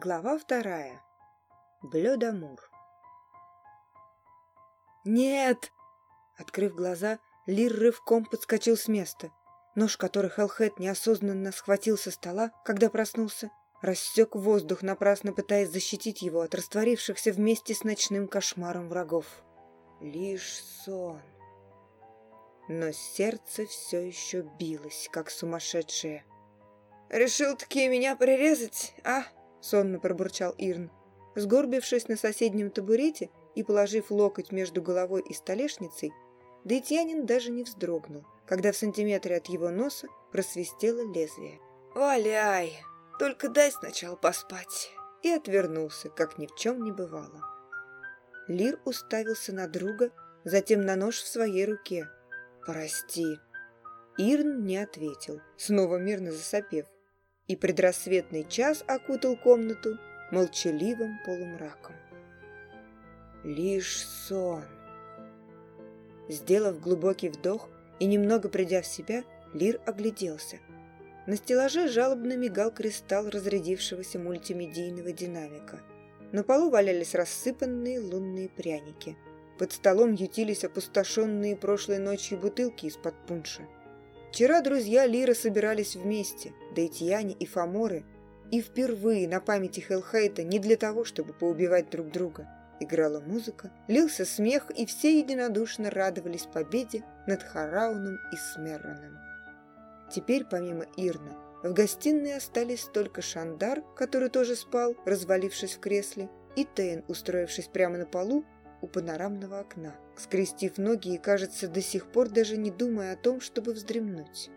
Глава вторая. Блюдо Мур. «Нет!» Открыв глаза, Лир рывком подскочил с места. Нож, который Хелхет неосознанно схватил со стола, когда проснулся, рассек воздух, напрасно пытаясь защитить его от растворившихся вместе с ночным кошмаром врагов. Лишь сон. Но сердце все еще билось, как сумасшедшее. «Решил-таки меня прирезать, а?» сонно пробурчал Ирн. Сгорбившись на соседнем табурете и положив локоть между головой и столешницей, Дейтьянин даже не вздрогнул, когда в сантиметре от его носа просвистело лезвие. «Валяй! Только дай сначала поспать!» И отвернулся, как ни в чем не бывало. Лир уставился на друга, затем на нож в своей руке. «Прости!» Ирн не ответил, снова мирно засопев и предрассветный час окутал комнату молчаливым полумраком. Лишь сон. Сделав глубокий вдох и немного придя в себя, Лир огляделся. На стеллаже жалобно мигал кристалл разрядившегося мультимедийного динамика. На полу валялись рассыпанные лунные пряники. Под столом ютились опустошенные прошлой ночью бутылки из-под пунша. Вчера друзья Лиры собирались вместе, Дейтияне и Фаморы, и впервые на памяти Хелхайта не для того, чтобы поубивать друг друга. Играла музыка, лился смех, и все единодушно радовались победе над Харауном и Смерроном. Теперь, помимо Ирна, в гостиной остались только Шандар, который тоже спал, развалившись в кресле, и Тейн, устроившись прямо на полу, у панорамного окна. Скрестив ноги и, кажется, до сих пор даже не думая о том, чтобы вздремнуть.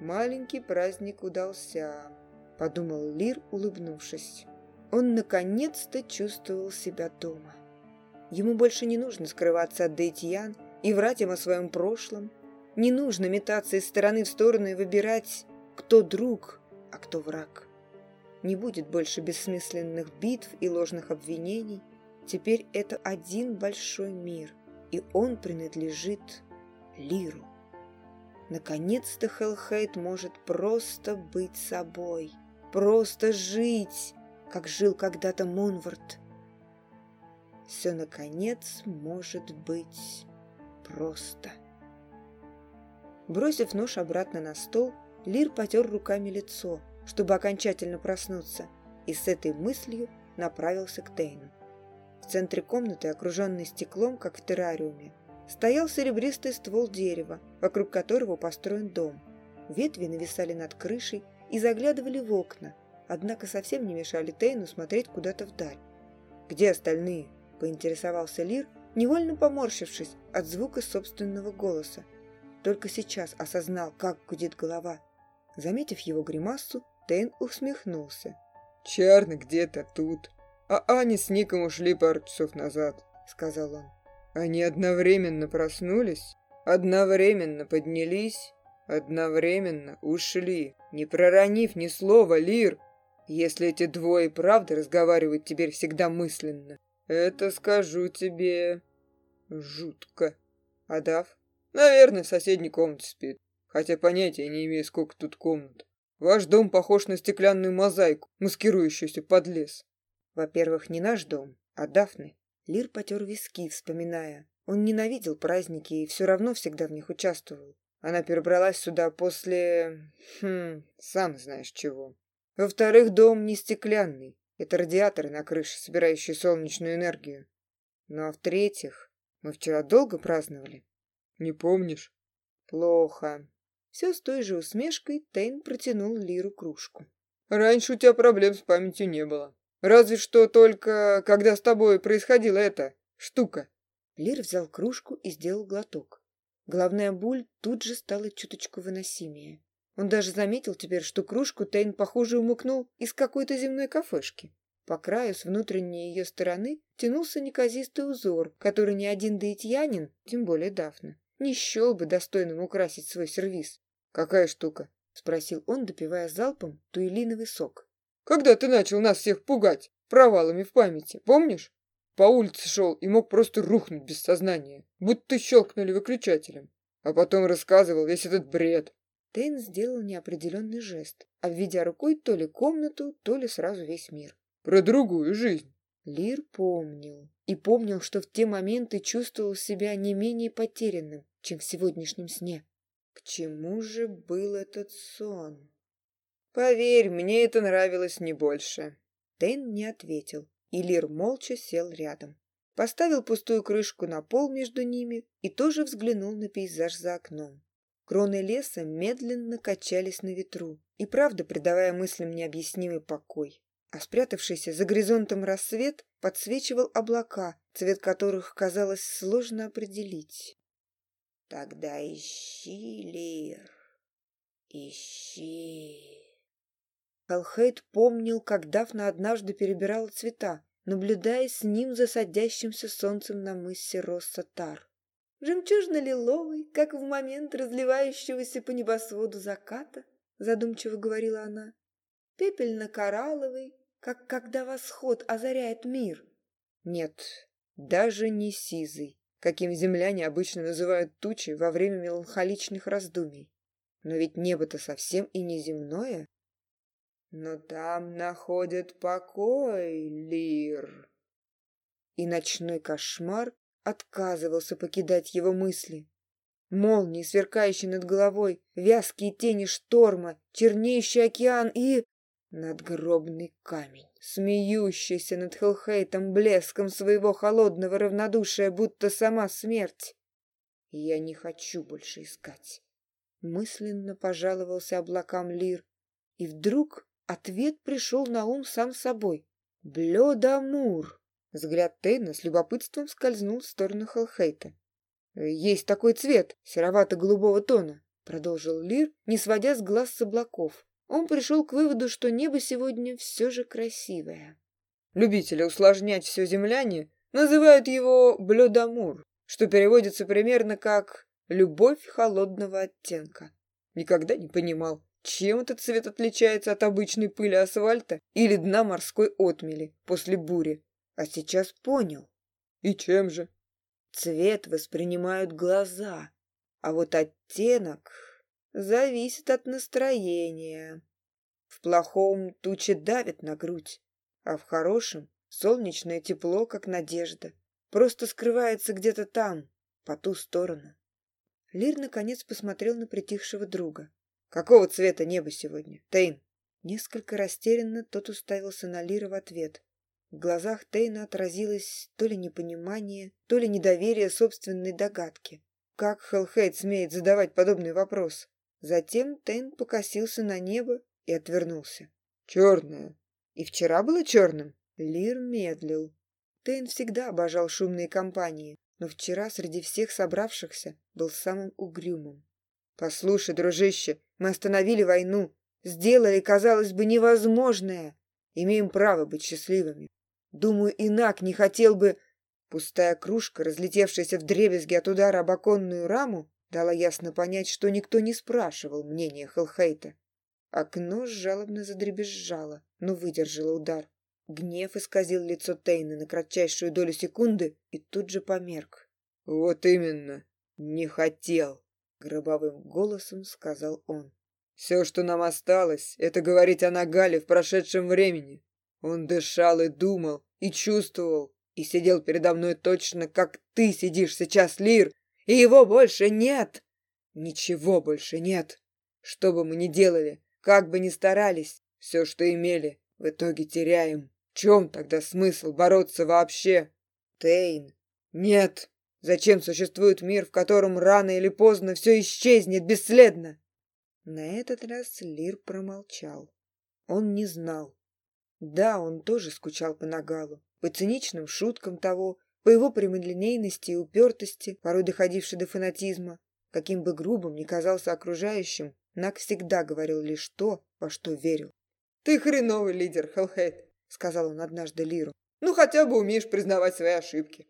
«Маленький праздник удался», — подумал Лир, улыбнувшись. Он наконец-то чувствовал себя дома. Ему больше не нужно скрываться от Дейтьян и врать им о своем прошлом. Не нужно метаться из стороны в сторону и выбирать, кто друг, а кто враг. Не будет больше бессмысленных битв и ложных обвинений — Теперь это один большой мир, и он принадлежит Лиру. Наконец-то Хелхейт может просто быть собой, просто жить, как жил когда-то Монвард. Все, наконец, может быть просто. Бросив нож обратно на стол, Лир потер руками лицо, чтобы окончательно проснуться, и с этой мыслью направился к Тейну. В центре комнаты, окруженный стеклом, как в террариуме, стоял серебристый ствол дерева, вокруг которого построен дом. Ветви нависали над крышей и заглядывали в окна, однако совсем не мешали Тейну смотреть куда-то вдаль. «Где остальные?» – поинтересовался Лир, невольно поморщившись от звука собственного голоса. Только сейчас осознал, как гудит голова. Заметив его гримассу, Тейн усмехнулся. «Чарно где-то тут», «А они с Ником ушли пару часов назад», — сказал он. «Они одновременно проснулись, одновременно поднялись, одновременно ушли, не проронив ни слова, Лир. Если эти двое правда разговаривают теперь всегда мысленно, это, скажу тебе, жутко». Адав? «Наверное, в соседней комнате спит, хотя понятия не имею, сколько тут комнат. Ваш дом похож на стеклянную мозаику, маскирующуюся под лес». Во-первых, не наш дом, а Дафны. Лир потер виски, вспоминая. Он ненавидел праздники и все равно всегда в них участвовал. Она перебралась сюда после... Хм, сам знаешь чего. Во-вторых, дом не стеклянный. Это радиаторы на крыше, собирающие солнечную энергию. Ну а в-третьих, мы вчера долго праздновали. Не помнишь? Плохо. Все с той же усмешкой Тейн протянул Лиру кружку. Раньше у тебя проблем с памятью не было. Разве что только, когда с тобой происходила эта штука». Лир взял кружку и сделал глоток. Главная боль тут же стала чуточку выносимее. Он даже заметил теперь, что кружку Тейн, похоже, умыкнул из какой-то земной кафешки. По краю с внутренней ее стороны тянулся неказистый узор, который ни один даитьянин, тем более Дафна, не счел бы достойным украсить свой сервиз. «Какая штука?» — спросил он, допивая залпом туилиновый сок. Когда ты начал нас всех пугать провалами в памяти, помнишь? По улице шел и мог просто рухнуть без сознания, будто щелкнули выключателем. А потом рассказывал весь этот бред. Тейн сделал неопределенный жест, обведя рукой то ли комнату, то ли сразу весь мир. Про другую жизнь. Лир помнил. И помнил, что в те моменты чувствовал себя не менее потерянным, чем в сегодняшнем сне. К чему же был этот сон? поверь мне это нравилось не больше. Дэн не ответил. И лир молча сел рядом. Поставил пустую крышку на пол между ними и тоже взглянул на пейзаж за окном. Кроны леса медленно качались на ветру и правда придавая мыслям необъяснимый покой. А спрятавшийся за горизонтом рассвет подсвечивал облака, цвет которых казалось сложно определить. «Тогда ищи, Лир, ищи!» Алхейд помнил, как Дафна однажды перебирала цвета, наблюдая с ним за садящимся солнцем на мысе Россатар. «Жемчужно-лиловый, как в момент разливающегося по небосводу заката», задумчиво говорила она. «Пепельно-коралловый, как когда восход озаряет мир». «Нет, даже не сизый, каким земляне обычно называют тучи во время меланхоличных раздумий. Но ведь небо-то совсем и не земное, но там находит покой, Лир. И ночной кошмар отказывался покидать его мысли. Молнии, сверкающие над головой, вязкие тени шторма, чернеющий океан и... Надгробный камень, смеющийся над Хелхейтом блеском своего холодного равнодушия, будто сама смерть. Я не хочу больше искать. Мысленно пожаловался облакам Лир, и вдруг Ответ пришел на ум сам собой. Блёдамур. Взгляд Тейна с любопытством скользнул в сторону Хелхейта. «Есть такой цвет, серовато-голубого тона», — продолжил Лир, не сводя с глаз с облаков. Он пришел к выводу, что небо сегодня все же красивое. Любители усложнять все земляне называют его Блюдамур, что переводится примерно как «любовь холодного оттенка». Никогда не понимал, чем этот цвет отличается от обычной пыли асфальта или дна морской отмели после бури? А сейчас понял. И чем же? Цвет воспринимают глаза, а вот оттенок зависит от настроения. В плохом тучи давят на грудь, а в хорошем солнечное тепло, как надежда, просто скрывается где-то там, по ту сторону. Лир наконец посмотрел на притихшего друга какого цвета небо сегодня? Тейн. Несколько растерянно тот уставился на лира в ответ. В глазах тейна отразилось то ли непонимание то ли недоверие собственной догадки. Как хелхейт смеет задавать подобный вопрос? Затем тейн покосился на небо и отвернулся. Черное и вчера было черным лир медлил. Тейн всегда обожал шумные компании но вчера среди всех собравшихся был самым угрюмым. «Послушай, дружище, мы остановили войну, сделали, казалось бы, невозможное. Имеем право быть счастливыми. Думаю, Инак не хотел бы...» Пустая кружка, разлетевшаяся в дребезги от удара об оконную раму, дала ясно понять, что никто не спрашивал мнения Хелхейта. Окно жалобно задребезжало, но выдержало удар. Гнев исказил лицо Тейна на кратчайшую долю секунды и тут же померк. «Вот именно, не хотел!» Гробовым голосом сказал он. «Все, что нам осталось, это говорить о Нагале в прошедшем времени. Он дышал и думал, и чувствовал, и сидел передо мной точно, как ты сидишь сейчас, Лир, и его больше нет. Ничего больше нет. Что бы мы ни делали, как бы ни старались, все, что имели, в итоге теряем. В чем тогда смысл бороться вообще? Тейн, нет, Зачем существует мир, в котором рано или поздно все исчезнет бесследно? На этот раз Лир промолчал. Он не знал. Да, он тоже скучал по Нагалу, по циничным шуткам того, по его прямолинейности и упертости, порой доходившей до фанатизма. Каким бы грубым ни казался окружающим, Нак всегда говорил лишь то, во что верил. «Ты хреновый лидер, Хелхейт», — сказал он однажды Лиру. «Ну хотя бы умеешь признавать свои ошибки».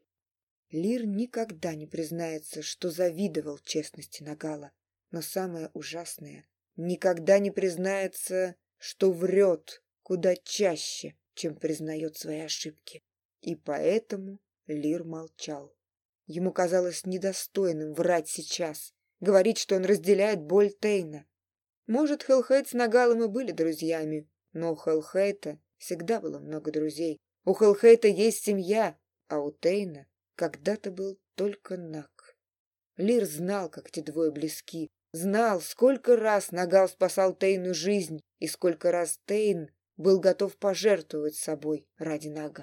Лир никогда не признается, что завидовал честности Нагала. Но самое ужасное — никогда не признается, что врет куда чаще, чем признает свои ошибки. И поэтому Лир молчал. Ему казалось недостойным врать сейчас, говорить, что он разделяет боль Тейна. Может, Хелхейт с Нагалом и были друзьями, но у Хелхейта всегда было много друзей. У Хелхейта есть семья, а у Тейна когда-то был только Наг. Лир знал, как те двое близки, знал, сколько раз Нагал спасал Тейну жизнь и сколько раз Тейн был готов пожертвовать собой ради Нага.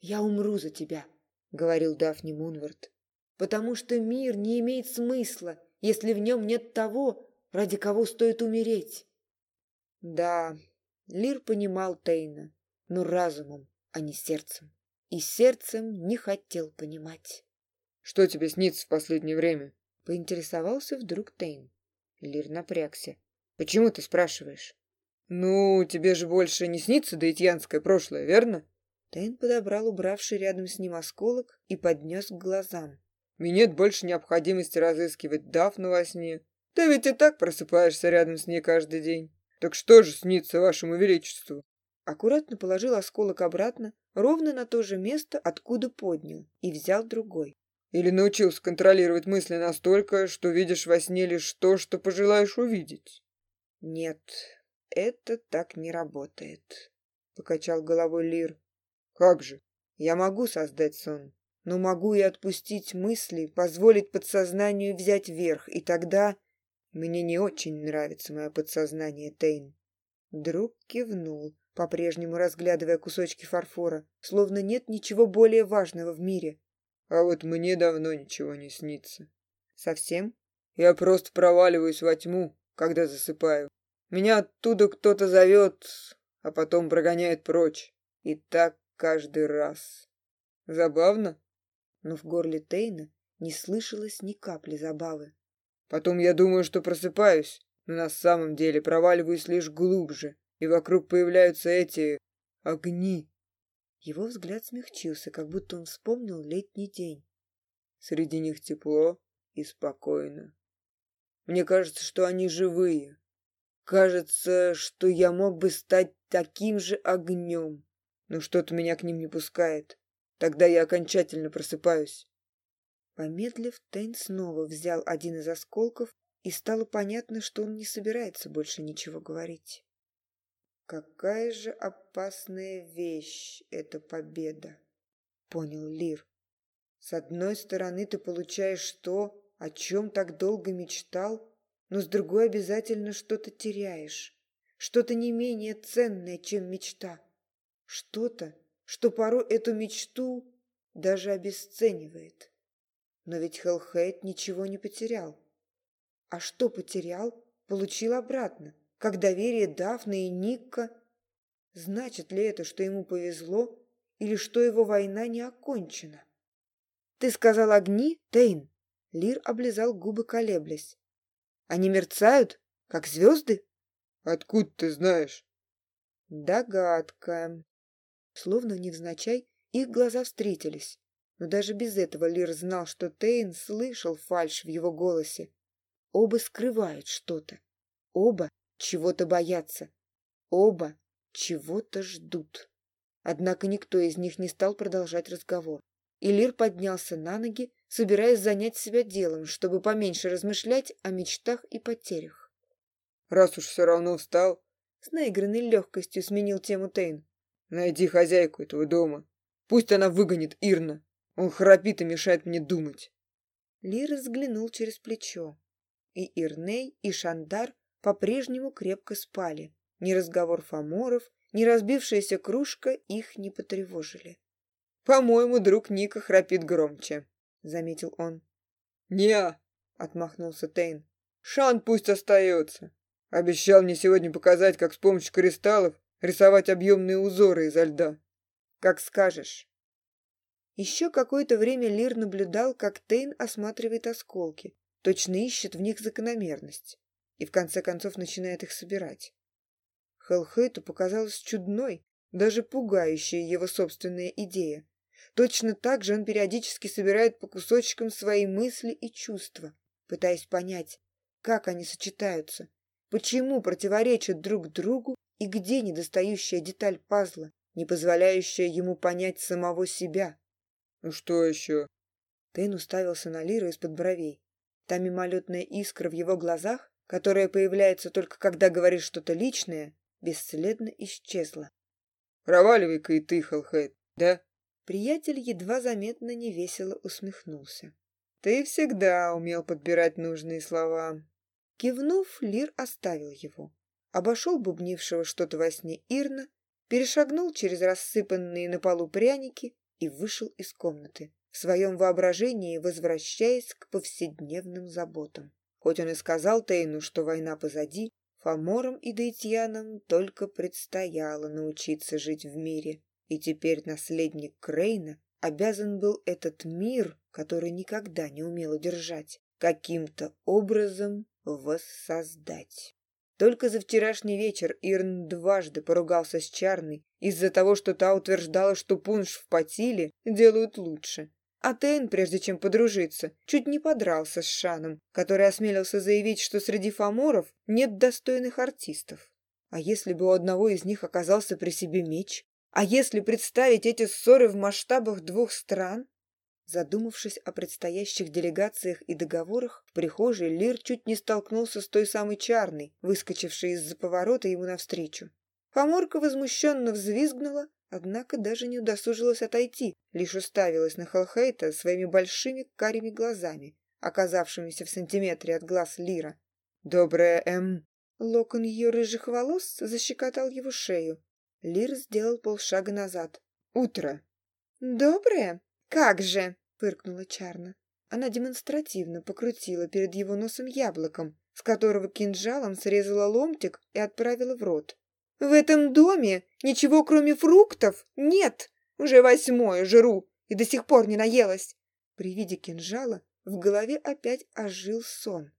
«Я умру за тебя», — говорил Дафни Мунвард, «потому что мир не имеет смысла, если в нем нет того, ради кого стоит умереть». Да, Лир понимал Тейна, но разумом, а не сердцем и сердцем не хотел понимать. «Что тебе снится в последнее время?» — поинтересовался вдруг Тейн. Лир напрягся. «Почему ты спрашиваешь?» «Ну, тебе же больше не снится даитьянское прошлое, верно?» Тейн подобрал убравший рядом с ним осколок и поднес к глазам. «Мне нет больше необходимости разыскивать Дафну во сне. Ты ведь и так просыпаешься рядом с ней каждый день. Так что же снится вашему величеству?» Аккуратно положил осколок обратно, ровно на то же место, откуда поднял, и взял другой. Или научился контролировать мысли настолько, что видишь во сне лишь то, что пожелаешь увидеть? Нет, это так не работает, покачал головой Лир. Как же? Я могу создать сон, но могу и отпустить мысли, позволить подсознанию взять верх, и тогда... Мне не очень нравится мое подсознание, Тейн. Друг кивнул, по-прежнему разглядывая кусочки фарфора, словно нет ничего более важного в мире. А вот мне давно ничего не снится. Совсем? Я просто проваливаюсь во тьму, когда засыпаю. Меня оттуда кто-то зовет, а потом прогоняет прочь. И так каждый раз. Забавно? Но в горле Тейна не слышалось ни капли забавы. Потом я думаю, что просыпаюсь, но на самом деле проваливаюсь лишь глубже, и вокруг появляются эти огни. Его взгляд смягчился, как будто он вспомнил летний день. Среди них тепло и спокойно. Мне кажется, что они живые. Кажется, что я мог бы стать таким же огнем. Но что-то меня к ним не пускает. Тогда я окончательно просыпаюсь. Помедлив, Тейн снова взял один из осколков, и стало понятно, что он не собирается больше ничего говорить. Какая же опасная вещь эта победа, понял Лир. С одной стороны, ты получаешь то, о чем так долго мечтал, но с другой обязательно что-то теряешь, что-то не менее ценное, чем мечта, что-то, что порой эту мечту даже обесценивает. Но ведь Хелхейт ничего не потерял. А что потерял, получил обратно как доверие Дафны и Никка. Значит ли это, что ему повезло, или что его война не окончена? «Ты сказал огни, Тейн?» Лир облизал губы, колеблясь. «Они мерцают, как звезды?» «Откуда ты знаешь?» «Догадка». Словно невзначай, их глаза встретились. Но даже без этого Лир знал, что Тейн слышал фальшь в его голосе. Оба скрывают что-то. Оба чего-то боятся. Оба чего-то ждут. Однако никто из них не стал продолжать разговор. Илир поднялся на ноги, собираясь занять себя делом, чтобы поменьше размышлять о мечтах и потерях. «Раз уж все равно встал», — с наигранной легкостью сменил тему Тейн. «Найди хозяйку этого дома. Пусть она выгонит Ирна. Он храпит и мешает мне думать». Лир взглянул через плечо. И Ирней, и Шандар по-прежнему крепко спали. Ни разговор фаморов, ни разбившаяся кружка их не потревожили. «По-моему, друг Ника храпит громче», — заметил он. «Не», — отмахнулся Тейн. «Шан пусть остается. Обещал мне сегодня показать, как с помощью кристаллов рисовать объемные узоры изо льда». «Как скажешь». Еще какое-то время Лир наблюдал, как Тейн осматривает осколки, точно ищет в них закономерность и в конце концов начинает их собирать. Хелхейту показалась чудной, даже пугающей его собственная идея. Точно так же он периодически собирает по кусочкам свои мысли и чувства, пытаясь понять, как они сочетаются, почему противоречат друг другу и где недостающая деталь пазла, не позволяющая ему понять самого себя. «Ну что еще?» Тейн уставился на Лиру из-под бровей. Та мимолетная искра в его глазах которое появляется только когда говоришь что-то личное, бесследно исчезла. «Проваливай-ка и ты, Хеллхейт, да?» Приятель едва заметно невесело усмехнулся. «Ты всегда умел подбирать нужные слова». Кивнув, Лир оставил его. Обошел бубнившего что-то во сне Ирна, перешагнул через рассыпанные на полу пряники и вышел из комнаты, в своем воображении возвращаясь к повседневным заботам. Хоть он и сказал Тейну, что война позади, Фоморам и Дейтьянам только предстояло научиться жить в мире. И теперь наследник Крейна обязан был этот мир, который никогда не умел удержать, каким-то образом воссоздать. Только за вчерашний вечер Ирн дважды поругался с Чарной из-за того, что та утверждала, что пунш в потиле делают лучше, Атен, прежде чем подружиться, чуть не подрался с Шаном, который осмелился заявить, что среди фаморов нет достойных артистов. А если бы у одного из них оказался при себе меч? А если представить эти ссоры в масштабах двух стран? Задумавшись о предстоящих делегациях и договорах, в прихожей Лир чуть не столкнулся с той самой Чарной, выскочившей из-за поворота ему навстречу. Фаморка возмущенно взвизгнула, Однако даже не удосужилась отойти, лишь уставилась на Халхейта своими большими карими глазами, оказавшимися в сантиметре от глаз Лира. «Доброе, эм...» Локон ее рыжих волос защекотал его шею. Лир сделал полшага назад. «Утро!» «Доброе? Как же!» — пыркнула Чарна. Она демонстративно покрутила перед его носом яблоком, с которого кинжалом срезала ломтик и отправила в рот. В этом доме ничего, кроме фруктов, нет. Уже восьмое жру и до сих пор не наелась. При виде кинжала в голове опять ожил сон.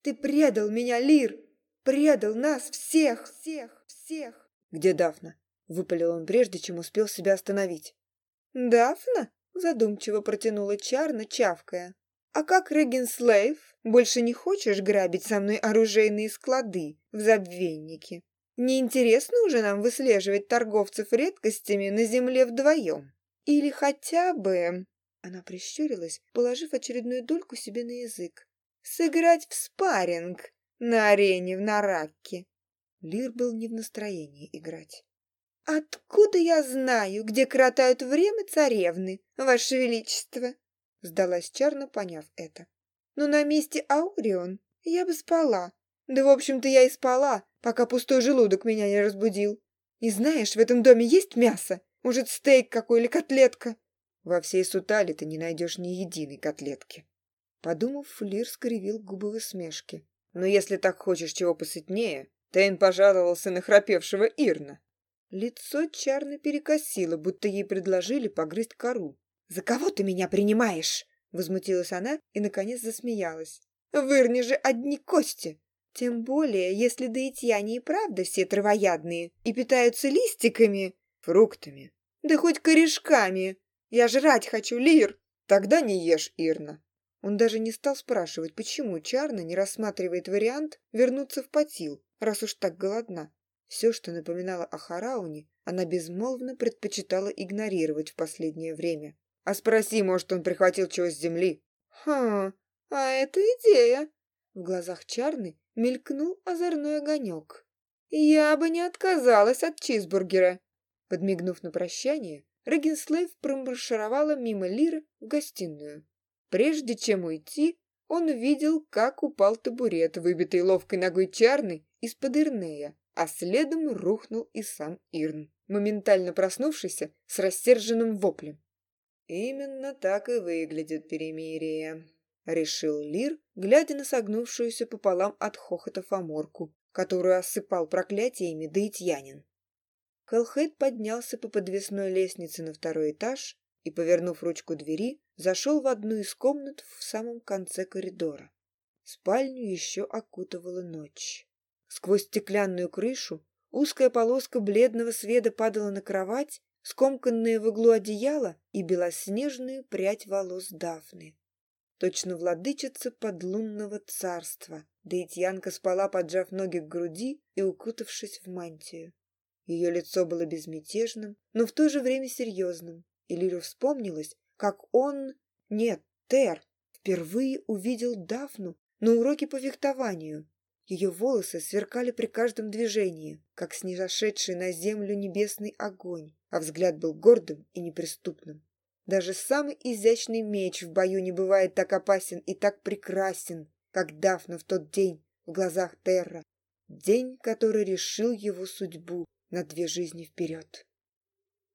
Ты предал меня, Лир! Предал нас всех, всех, всех! Где Дафна? Выпалил он прежде, чем успел себя остановить. Дафна? Задумчиво протянула Чарна, чавкая. А как Регенслейв? Больше не хочешь грабить со мной оружейные склады в забвеннике? Неинтересно уже нам выслеживать торговцев редкостями на земле вдвоем. Или хотя бы...» Она прищурилась, положив очередную дольку себе на язык. «Сыграть в спарринг на арене в Наракке». Лир был не в настроении играть. «Откуда я знаю, где кротают время царевны, Ваше Величество?» Сдалась Чарна, поняв это. «Но на месте Аурион я бы спала. Да, в общем-то, я и спала, пока пустой желудок меня не разбудил. И знаешь, в этом доме есть мясо? Может, стейк какой или котлетка?» «Во всей сутали ты не найдешь ни единой котлетки». Подумав, Флир скривил губы в усмешке. «Но если так хочешь чего посытнее, Тейн пожаловался на храпевшего Ирна». Лицо чарно перекосило, будто ей предложили погрызть кору. «За кого ты меня принимаешь?» Возмутилась она и, наконец, засмеялась. «В Ирне же одни кости! Тем более, если даитяне и правда все травоядные и питаются листиками, фруктами, да хоть корешками. Я жрать хочу, Лир. Тогда не ешь, Ирна. Он даже не стал спрашивать, почему Чарна не рассматривает вариант вернуться в Патил, раз уж так голодна. Все, что напоминало о Харауне, она безмолвно предпочитала игнорировать в последнее время. «А спроси, может, он прихватил чего с земли?» «Ха, а это идея!» В глазах Чарны мелькнул озорной огонек. «Я бы не отказалась от чизбургера!» Подмигнув на прощание, Регенслейв промаршировала мимо Лиры в гостиную. Прежде чем уйти, он видел, как упал табурет, выбитый ловкой ногой Чарны из-под Ирнея, а следом рухнул и сам Ирн, моментально проснувшийся с рассерженным воплем. «Именно так и выглядит перемирие», решил Лир, глядя на согнувшуюся пополам от хохота Фоморку, которую осыпал проклятиями Даитьянин. Хелхейт поднялся по подвесной лестнице на второй этаж и, повернув ручку двери, зашел в одну из комнат в самом конце коридора. Спальню еще окутывала ночь. Сквозь стеклянную крышу узкая полоска бледного света падала на кровать, скомканное в углу одеяло и белоснежную прядь волос Дафны точно владычица подлунного царства. Дейтьянка спала, поджав ноги к груди и укутавшись в мантию. Ее лицо было безмятежным, но в то же время серьезным. И Лиру вспомнилось, как он... Нет, Тер впервые увидел Дафну на уроке по фехтованию. Ее волосы сверкали при каждом движении, как снизошедший на землю небесный огонь, а взгляд был гордым и неприступным. Даже самый изящный меч в бою не бывает так опасен и так прекрасен, как Дафна в тот день в глазах Терра. День, который решил его судьбу на две жизни вперед.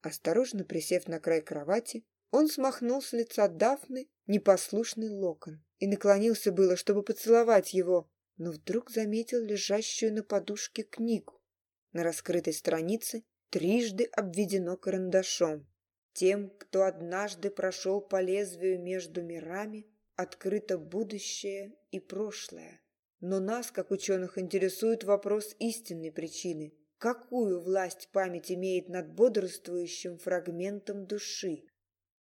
Осторожно присев на край кровати, он смахнул с лица Дафны непослушный локон и наклонился было, чтобы поцеловать его, но вдруг заметил лежащую на подушке книгу. На раскрытой странице трижды обведено карандашом. Тем, кто однажды прошел по лезвию между мирами, открыто будущее и прошлое. Но нас, как ученых, интересует вопрос истинной причины. Какую власть память имеет над бодрствующим фрагментом души?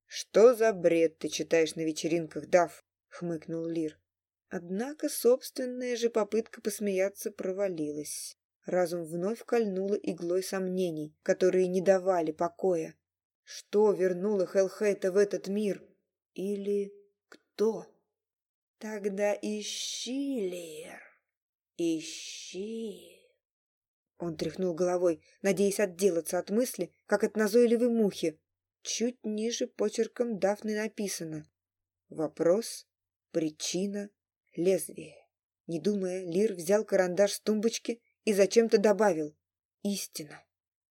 «Что за бред ты читаешь на вечеринках, Дав?» — хмыкнул Лир. Однако собственная же попытка посмеяться провалилась. Разум вновь кольнуло иглой сомнений, которые не давали покоя. Что вернуло Хелхейта в этот мир? Или кто? Тогда ищи, Лер, ищи. Он тряхнул головой, надеясь отделаться от мысли, как от назойливой мухи. Чуть ниже почерком Дафны написано. Вопрос, причина, лезвие. Не думая, Лир взял карандаш с тумбочки и зачем-то добавил «Истина».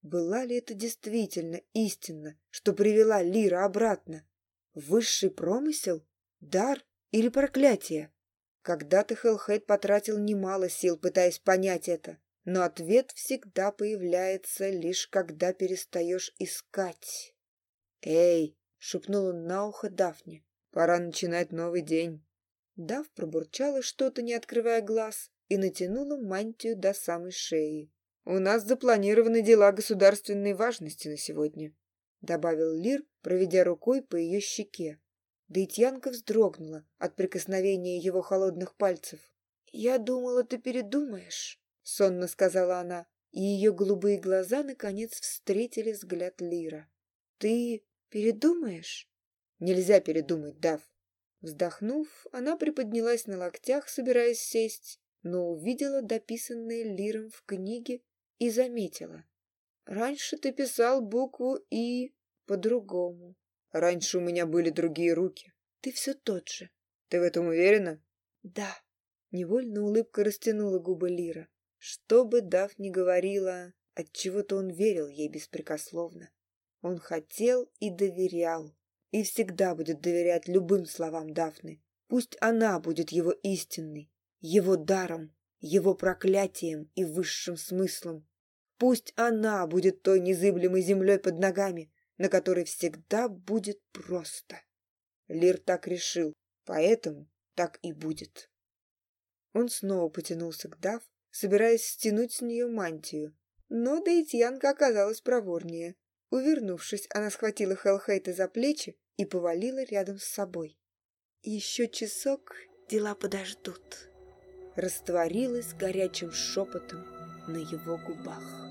Была ли это действительно истинно, что привела Лира обратно? Высший промысел? Дар или проклятие? Когда-то Хелхейд потратил немало сил, пытаясь понять это, но ответ всегда появляется лишь когда перестаешь искать. «Эй!» — шепнул он на ухо Дафне. «Пора начинать новый день». Дав пробурчала что-то, не открывая глаз, и натянула мантию до самой шеи у нас запланированы дела государственной важности на сегодня», — добавил Лир, проведя рукой по ее щеке. Даитьянка вздрогнула от прикосновения его холодных пальцев. «Я думала, ты передумаешь», — сонно сказала она, и ее голубые глаза наконец встретили взгляд Лира. «Ты передумаешь?» «Нельзя передумать, Дав». Вздохнув, она приподнялась на локтях, собираясь сесть, но увидела дописанное Лиром в книге и заметила. Раньше ты писал букву «и» по-другому. Раньше у меня были другие руки. Ты все тот же. Ты в этом уверена? Да. Невольно улыбка растянула губы Лира. Что бы Дав ни говорила, отчего-то он верил ей беспрекословно. Он хотел и доверял. И всегда будет доверять любым словам Дафны. Пусть она будет его истинной, его даром, его проклятием и высшим смыслом, Пусть она будет той незыблемой землей под ногами, на которой всегда будет просто. Лир так решил, поэтому так и будет. Он снова потянулся к Дав, собираясь стянуть с нее мантию. Но Дейтьянка оказалась проворнее. Увернувшись, она схватила Хелхейта за плечи и повалила рядом с собой. «Еще часок, дела подождут», растворилась горячим шепотом на его губах.